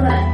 todas.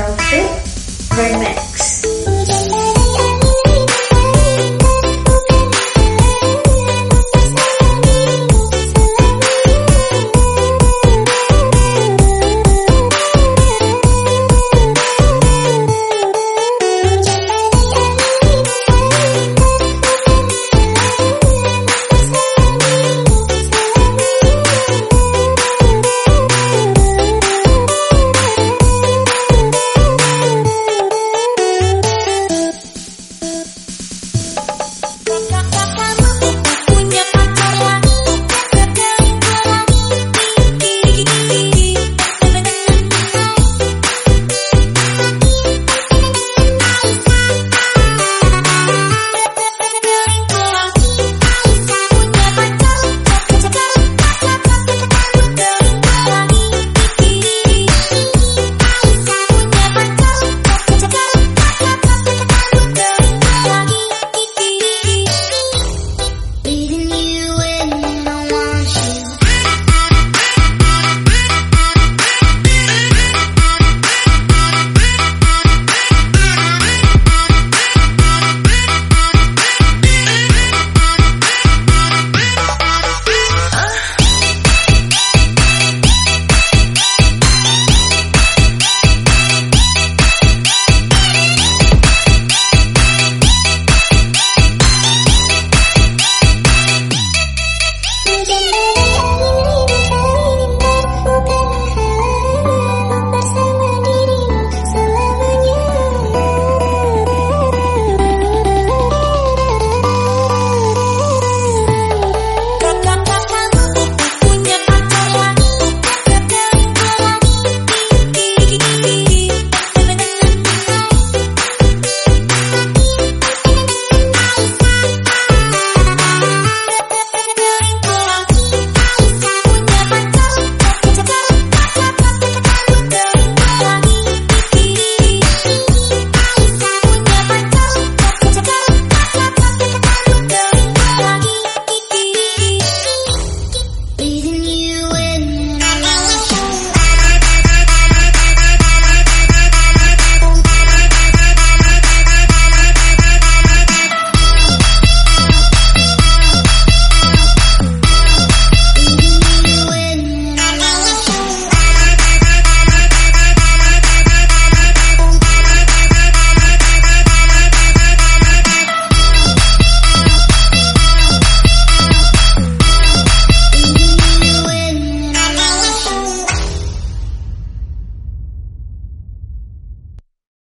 Calvin Remix.